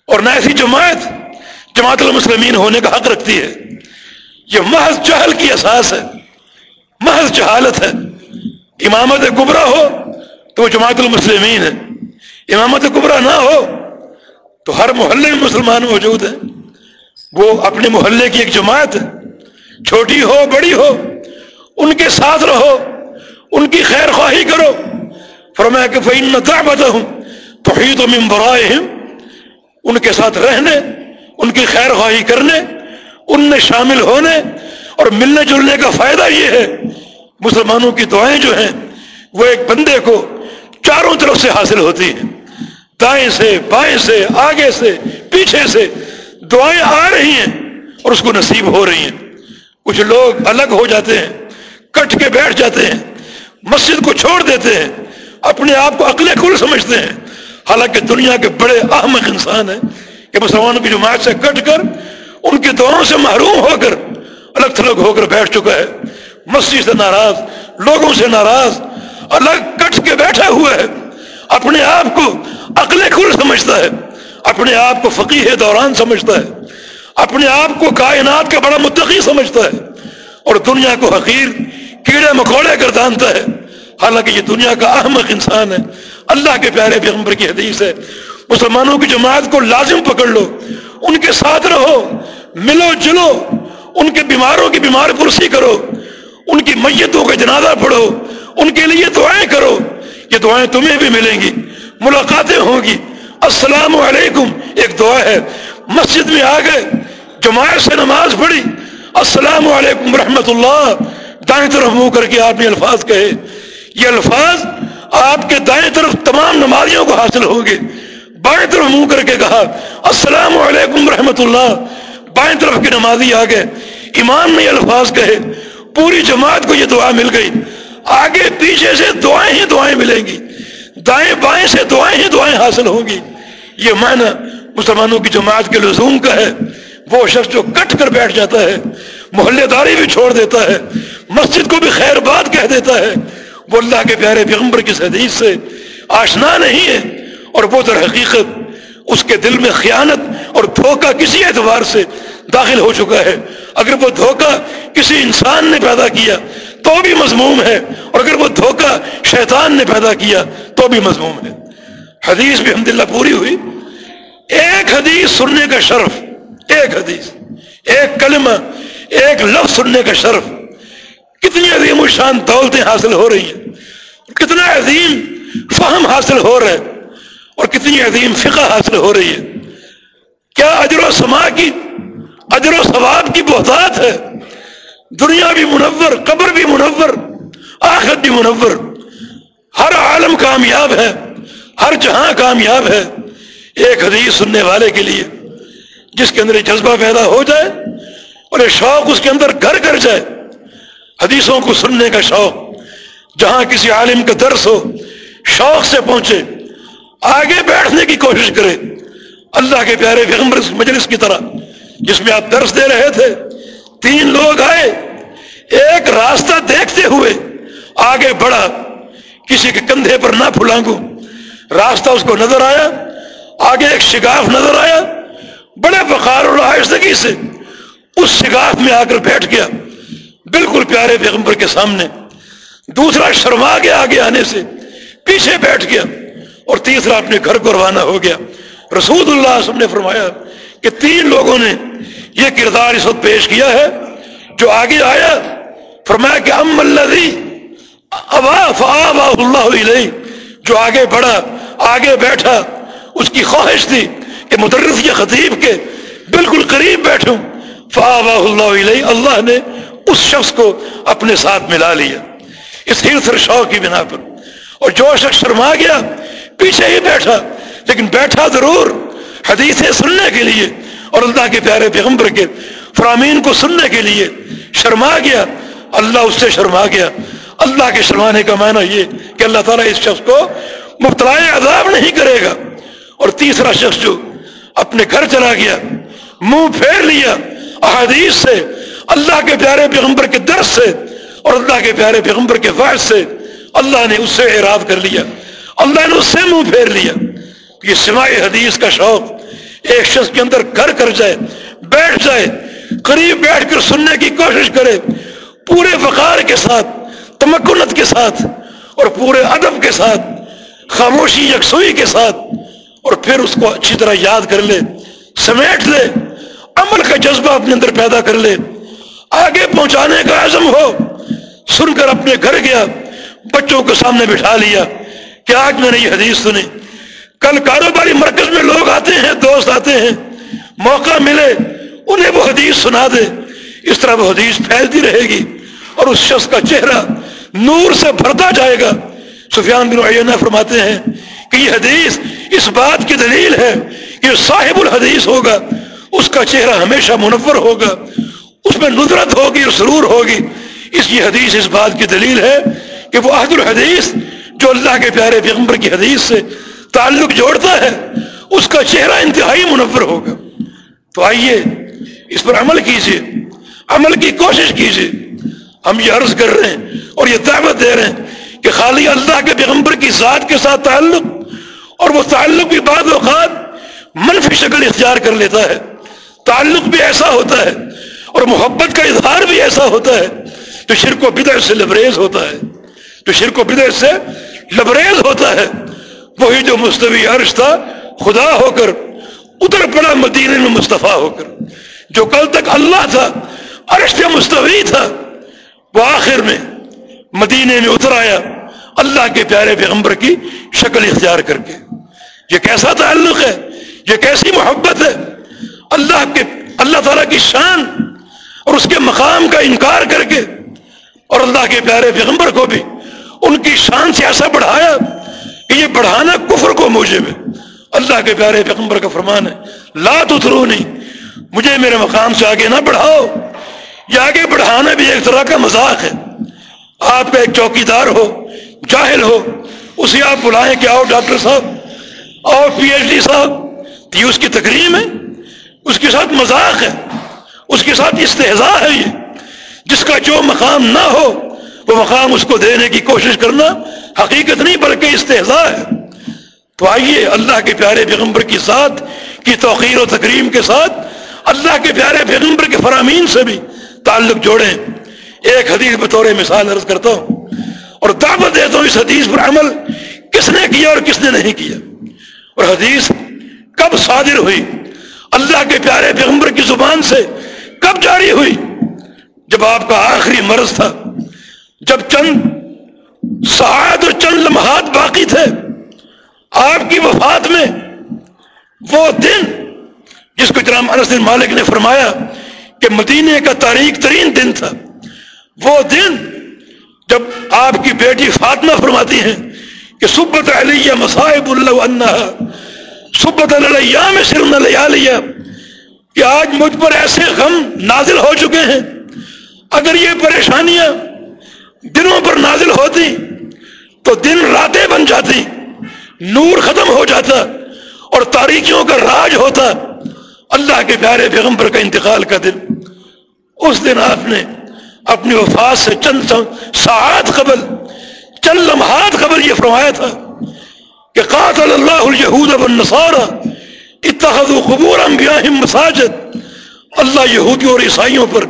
اور نہ ایسی جماعت جماعت المسلمین ہونے کا حق رکھتی ہے۔ یہ محض چہل کی احساس ہے، محض جہالت ہے۔ امامت گبرا ہو تو وہ جماعت المسلمین ہے۔ امامت گبرا نہ ہو تو ہر محلے میں مسلمان موجود ہیں۔ وہ اپنے محلے کی ایک جماعت ہے چھوٹی ہو، بڑی ہو، ان کے ساتھ رہو، ان کی خیر خواہی کرو۔ فرمایا کہ فعین دعوت ہوں تو ان کے ساتھ رہنے، ان کی خیر خواہی کرنے، ان میں شامل ہونے اور ملنے جلنے کا فائدہ یہ ہے۔ مسلمانوں کی دعائیں جو ہیں، وہ ایک بندے کو چاروں طرف سے حاصل ہوتی ہیں۔ دائیں سے، بائیں سے، آگے سے، پیچھے سے دعائیں آ رہی ہیں اور اس کو نصیب ہو رہی ہیں۔ کچھ لوگ الگ ہو جاتے ہیں، کٹ کے بیٹھ جاتے ہیں، مسجد کو چھوڑ دیتے ہیں، اپنے آپ کو عقل کل سمجھتے ہیں۔ حالانکہ دنیا کے بڑے احمق انسان ہیں کہ مسلمانوں کی جماعت سے کٹ کر ان کے دوروں سے محروم ہو کر الگ تھلگ ہو کر بیٹھ چکا ہے۔ مسجد سے ناراض، لوگوں سے ناراض، الگ کٹ کے بیٹھا ہوا ہے۔ اپنے آپ کو عقل کل سمجھتا ہے۔ اپنے آپ کو فقیر دوران سمجھتا ہے۔ اپنے آپ کو کائنات کا بڑا متقی سمجھتا ہے۔ اور دنیا کو حقیر، کیڑے مکوڑے کر دانتا ہے۔ حالانکہ یہ دنیا کا احمق انسان ہے۔ اللہ کے پیارے پیغمبر کی حدیث ہے۔ مسلمانوں کی جماعت کو لازم پکڑ لو، ان کے ساتھ رہو، ملو، جلو، ان کے بیماروں کی بیمار پرسی کرو، ان کی میتوں کا جنازہ پڑھو، ان کے لیے دعائیں کرو، یہ دعائیں تمہیں بھی ملیں گی، ملاقاتیں ہوں گی۔ السلام علیکم، ایک دعا ہے۔ مسجد میں آ گئے، جماعت سے نماز پڑھی۔ السلام علیکم رحمت اللہ۔ دائیں طرف منہ کر کے آپ نے الفاظ کہے یہ الفاظ آپ کے دائیں طرف تمام نمازیوں کو حاصل ہوں گے بائیں طرف منہ کر کے کہا، السلام علیکم رحمت اللہ۔ بائیں طرف کے نمازی آ گئے۔ امام نے الفاظ کہے، پوری جماعت کو یہ دعا مل گئی۔ آگے پیچھے سے دعائیں ہی دعائیں ملیں گی۔ دائیں بائیں سے دعائیں ہی دعائیں حاصل ہوں گی۔ یہ معنی مسلمانوں کی جماعت کے لزوم کا ہے۔ وہ شخص جو کٹ کر بیٹھ جاتا ہے، محلے داری بھی چھوڑ دیتا ہے، مسجد کو بھی خیر بات کہہ دیتا ہے۔ وہ اللہ کے پیارے پیغمبر کی حدیث سے آشنا نہیں ہے اور وہ در حقیقت اس کے دل میں خیانت اور دھوکہ کسی اعتبار سے داخل ہو چکا ہے۔ اگر وہ دھوکہ کسی انسان نے پیدا کیا تو بھی مضموم ہے، اور اگر وہ دھوکہ شیطان نے پیدا کیا تو بھی مضموم ہے۔ حدیث بھی الحمد پوری ہوئی۔ ایک حدیث سننے کا شرف، ایک حدیث، ایک کلمہ، ایک لفظ سننے کا شرف۔ کتنی عظیم الشان دولتیں حاصل ہو رہی ہیں۔ کتنا عظیم فہم حاصل ہو رہا ہے اور کتنی عظیم فقہ حاصل ہو رہی ہے۔ کیا اجر و سما کی اجر و ثواب کی بہتات ہے؟ دنیا بھی منور، قبر بھی منور آخر بھی منور۔ ہر عالم کامیاب ہے، ہر جہاں کامیاب ہے۔ ایک حدیث سننے والے کے لیے، جس کے اندر یہ جذبہ پیدا ہو جائے اور یہ شوق اس کے اندر گھر کر جائے۔ حدیثوں کو سننے کا شوق۔ جہاں کسی عالم کا درس ہو، شوق سے پہنچے، آگے بیٹھنے کی کوشش کرے۔ اللہ کے پیارے پیغمبر مجلس کی طرح، جس میں آپ درس دے رہے تھے، تین لوگ آئے۔ ایک راستہ دیکھتے ہوئے آگے بڑھا، کسی کے کندھے پر نہ پھلانگو۔ راستہ اس کو نظر آیا، آگے ایک شگاف نظر آیا۔ بڑے بخار اور آہستگی سے اس شگاف میں آ کر بیٹھ گیا۔ بالکل پیارے پیغمبر کے سامنے۔ دوسرا شرما گیا آگے آنے سے پیچھے بیٹھ گیا اور تیسرا اپنے گھر کو روانہ ہو گیا۔ رسول اللہ نے فرمایا کہ تین لوگوں نے یہ کردار اس وقت پیش کیا ہے، جو آگے آیا، فرمایا کہ ام اللہ علیہ جو آگے بڑھا، آگے بیٹھا، اس کی خواہش تھی کہ مدرس یا خطیب کے بالکل قریب بیٹھوں۔ فا اللہ علیہ اللہ نے اس شخص کو اپنے ساتھ ملا لیا۔ اس شوق کی بنا پر۔ اور جو شخص شرما گیا، پیچھے ہی بیٹھا، لیکن بیٹھا ضرور حدیثیں سننے کے لیے اور اللہ کے پیارے پیغمبر کے فرامین کو سننے کے لیے شرما گیا۔ اللہ اس سے شرما گیا۔ اللہ کے شرمانے کا معنی یہ کہ اللہ تعالیٰ اس شخص کو مبتلا عذاب نہیں کرے گا۔ اور تیسرا شخص جو اپنے گھر چلا گیا، منہ پھیر لیا احادیث سے، اللہ کے پیارے پیغمبر کے درس سے اور اللہ کے پیارے پیغمبر کے فائد سے اللہ نے اس سے اعراض کر لیا۔ اللہ نے اس سے منہ پھیر لیا۔ یہ سماعی حدیث کا شوق ایک شخص کے اندر گھر کر جائے، بیٹھ جائے، قریب بیٹھ کر سننے کی کوشش کرے، پورے وقار کے ساتھ، تمکنت کے ساتھ اور پورے ادب کے ساتھ، خاموشی، یکسوئی کے ساتھ اور پھر اس کو اچھی طرح یاد کر لے، سمیٹ لے، عمل کا جذبہ اپنے اندر پیدا کر لے، آگے پہنچانے کا عزم ہو۔ سن کر اپنے گھر گیا، بچوں کو سامنے بٹھا لیا۔ کہ آج میں نے یہ حدیث سنی۔ کل کاروباری مرکز میں لوگ آتے ہیں، دوست آتے ہیں۔ موقع ملے، انہیں وہ حدیث سنا دے۔ اس طرح وہ حدیث پھیلتی رہے گی اور اس شخص کا چہرہ نور سے بھرتا جائے گا۔ سفیان بن عینہ فرماتے ہیں کہ یہ حدیث اس بات کی دلیل ہے کہ صاحب الحدیث ہوگا، اس کا چہرہ ہمیشہ منور ہوگا، اس میں ندرت ہوگی اور سرور ہوگی۔ اس کی حدیث اس بات کی دلیل ہے کہ وہ عہد الحدیث جو اللہ کے پیارے پیغمبر کی حدیث سے تعلق جوڑتا ہے، اس کا چہرہ انتہائی منور ہوگا۔ تو آئیے اس پر عمل کیجیے عمل کی کوشش کیجیے ہم یہ عرض کر رہے ہیں اور یہ دعوت دے رہے ہیں کہ خالی اللہ کے پیغمبر کی ذات کے ساتھ تعلق اور وہ تعلق بھی بعض اوقات منفی شکل اختیار کر لیتا ہے۔ تعلق بھی ایسا ہوتا ہے اور محبت کا اظہار بھی ایسا ہوتا ہے جو شرک و بدر سے لبریز ہوتا ہے۔ جو شرک و بدر سے لبریز ہوتا ہے۔ وہی جو مستوی عرش تھا، خدا ہو کر اتر پڑا مدینے میں مصطفیٰ ہو کر۔ جو کل تک اللہ تھا، عرش پہ مستوی تھا، وہ آخر میں مدینے میں اتر آیا۔ اللہ کے پیارے پیغمبر کی شکل اختیار کر کے۔ یہ کیسا تعلق ہے؟ یہ کیسی محبت ہے؟ اللہ کے، اللہ تعالیٰ کی شان اور اس کے مقام کا انکار کر کے۔ اور اللہ کے پیارے پیغمبر کو بھی ان کی شان سے ایسا بڑھایا کہ یہ بڑھانا کفر کو موجب ہے۔ اللہ کے پیارے پیغمبر کا فرمان ہے، لا تو نہیں مجھے میرے مقام سے آگے نہ بڑھاؤ۔ یہ آگے بڑھانا بھی ایک طرح کا مذاق ہے۔ آپ کا ایک چوکی دار ہو، جاہل ہو، اسے آپ بلائیں کہ آؤ ڈاکٹر صاحب، آؤ پی ایچ ڈی صاحب۔ یہ اس کی تقریم ہے، اس کے ساتھ مذاق ہے، اس کے ساتھ استحضاء ہے یہ۔ جس کا جو مقام نہ ہو، وہ مقام اس کو دینے کی کوشش کرنا حقیقت نہیں، بلکہ استحضاء ہے۔ تو آئیے اللہ کے پیارے پیغمبر کی ذات کی توقیر و تقریم کے ساتھ اللہ کے پیارے پیغمبر کے فرامین سے بھی تعلق جوڑیں۔ ایک حدیث بطور مثال عرض کرتا ہوں اور دعوت دیتا ہوں اس حدیث پر عمل کس نے کیا اور کس نے نہیں کیا۔ اور حدیث کب صادر ہوئی؟ اللہ کے پیارے پیغمبر کی زبان سے کب جاری ہوئی؟ جب آپ کا آخری مرض تھا، جب چند سعاد اور چند لمحات باقی تھے، آپ کی وفات میں وہ دن جس کو جناب انس دن مالک نے فرمایا کہ مدینے کا تاریخ ترین دن تھا، وہ دن جب آپ کی بیٹی فاطمہ فرماتی ہیں کہ سبت علیہ مصائب اللہ سبت علیہ میں صرف لیا، کہ آج مجھ پر ایسے غم نازل ہو چکے ہیں اگر یہ پریشانیاں دنوں پر نازل ہوتی تو دن راتیں بن جاتی، نور ختم ہو جاتا اور تاریخیوں کا راج ہوتا۔ اللہ کے پیارے پیغمبر کا انتقال کا دن۔ اس دن آپ نے اپنی وفات سے چند ساعت قبل، چند لمحات قبل یہ فرمایا تھا کہ قاتل اللہ الہود والنصارى اتخذوا قبور انبیاءہم مساجد۔ اللہ یہودیوں اور عیسائیوں پر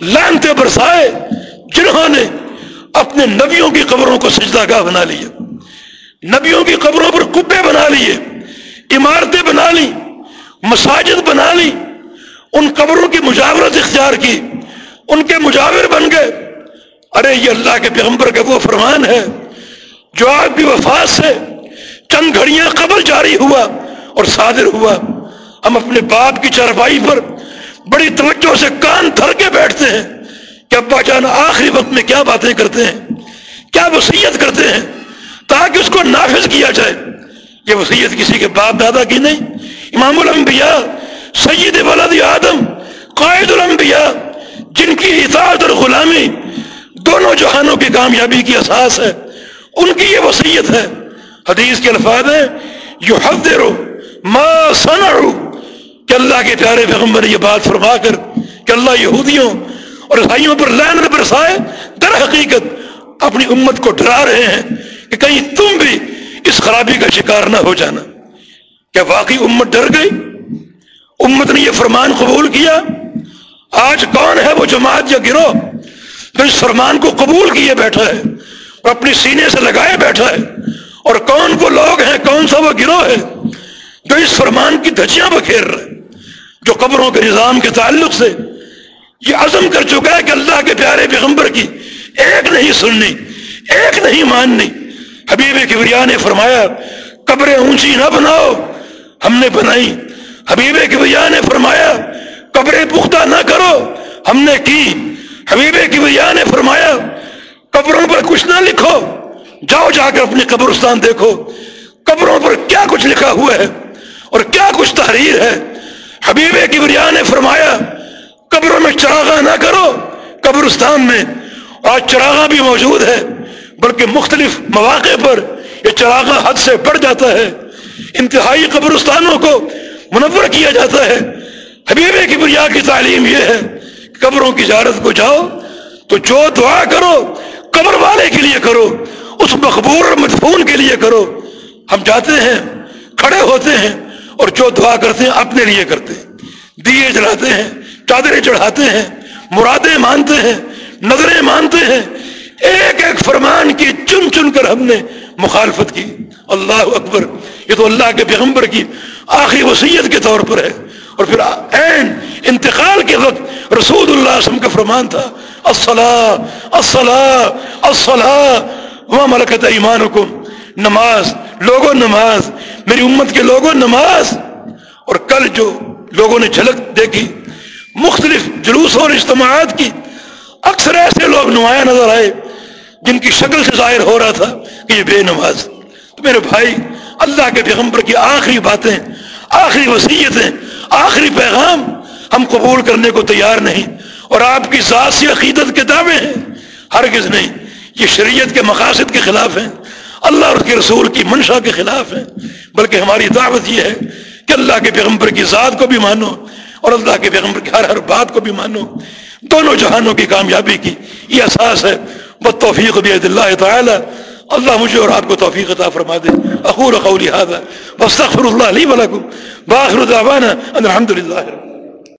لانتے برسائے، جنہوں نے اپنے نبیوں کی قبروں کو سجدہ گاہ بنا لیا نبیوں کی قبروں پر کبے بنا لیے عمارتیں بنا لی، مساجد بنا لی، ان قبروں کی مجاورت اختیار کی، ان کے مجاور بن گئے۔ ارے، یہ اللہ کے پیغمبر کا وہ فرمان ہے جو آپ کی وفات سے چند گھڑیاں قبر جاری ہوا اور صادر ہوا۔ ہم اپنے باپ کی چارپائی پر بڑی توجہ سے دھر کے کے بیٹھتے ہیں کہ ابا جان آخری وقت میں کیا باتیں کرتے ہیں؟ کیا وسیعت کرتے ہیں؟ تاکہ اس کو نافذ کیا جائے۔ یہ وسیعت کسی کے باپ دادا کی نہیں۔ امام الانبیاء، سید ولد آدم، قائد الانبیاء، جن کی اطاعت اور غلامی دونوں جہانوں کی کامیابی کی اساس ہے، ان کی یہ وسیعت ہے۔ حدیث کے الفاظ ہیں یو ما صنعوا کہ اللہ کے پیارے پیغمبر یہ بات فرما کر کہ اللہ یہودیوں اور عیسائیوں پر لین برسائے، در حقیقت اپنی امت کو ڈرا رہے ہیں کہ کہیں تم بھی اس خرابی کا شکار نہ ہو جانا۔ کیا واقعی امت ڈر گئی؟ امت نے یہ فرمان قبول کیا؟ آج کون ہے وہ جماعت یا گروہ جو اس فرمان کو قبول کیے بیٹھا ہے اور اپنی سینے سے لگائے بیٹھا ہے؟ اور کون وہ لوگ ہیں، کون سا وہ گروہ ہے جو اس فرمان کی دھجیاں بکھیر رہے جو قبروں کے نظام کے تعلق سے یہ عزم کر چکا ہے کہ اللہ کے پیارے پیغمبر کی ایک نہیں سننی، ایک نہیں ماننی۔ حبیب کبریا نے فرمایا، قبریں اونچی نہ بناؤ۔ ہم نے بنائی۔ حبیب کبریا نے فرمایا، قبریں پختہ نہ کرو۔ ہم نے کی۔ حبیب کبریا نے فرمایا، قبروں پر کچھ نہ لکھو۔ جاؤ جا کر اپنی قبرستان دیکھو۔ قبروں پر کیا کچھ لکھا ہوا ہے اور کیا کچھ تحریر ہے۔ حبیب کبریا نے فرمایا، قبروں میں چراغاں نہ کرو، قبرستان میں۔ آج چراغاں بھی موجود ہے بلکہ مختلف مواقع پر یہ چراغاں حد سے بڑھ جاتا ہے۔ انتہائی قبرستانوں کو منور کیا جاتا ہے۔ حبیب کی بریا کی تعلیم یہ ہے قبروں کی زیارت کو جاؤ، تو جو دعا کرو، قبر والے کے لیے کرو، اس مقبور اور مدفون کے لیے کرو۔ ہم جاتے ہیں، کھڑے ہوتے ہیں اور جو دعا کرتے ہیں اپنے لیے کرتے ہیں۔ دیے جلاتے ہیں، چادریں چڑھاتے ہیں، مرادیں مانتے ہیں، نظریں مانتے ہیں۔ ایک ایک فرمان کی چن چن کر ہم نے مخالفت کی۔ اللہ اکبر، یہ تو اللہ کے پیغمبر کی آخری وسیعت کے طور پر ہے۔ اور پھر این انتقال کے وقت رسول اللہ وسلم کا فرمان تھا ملکت ایمان نماز لوگوں نماز، میری امت کے لوگوں نماز۔ اور کل جو لوگوں نے جھلک دیکھی، مختلف جلوسوں اور اجتماعات کی، اکثر ایسے لوگ نمایاں نظر آئے، جن کی شکل سے ظاہر ہو رہا تھا کہ یہ بے نماز تو میرے بھائی، اللہ کے پیغمبر کی آخری باتیں، آخری وصیتیں، آخری پیغام ہم قبول کرنے کو تیار نہیں۔ اور آپ کی ذاتی عقیدت کے دعوے ہیں۔ ہرگز نہیں، یہ شریعت کے مقاصد کے خلاف ہیں۔ اللہ اور کے رسول کی منشا کے خلاف ہیں بلکہ ہماری دعوت یہ ہے کہ اللہ کے پیغمبر کی ذات کو بھی مانو اور اللہ کے پیغمبر کی ہر ہر بات کو بھی مانو۔ دونوں جہانوں کی کامیابی کی یہ احساس ہے۔ بد توفیق بید اللہ تعالی اللہ مجھے اور آپ کو توفیق عطا فرما دے۔ اخور قولی هذا، واستغفر الله لي ولكم۔ باخر دعوانا ان الحمد لله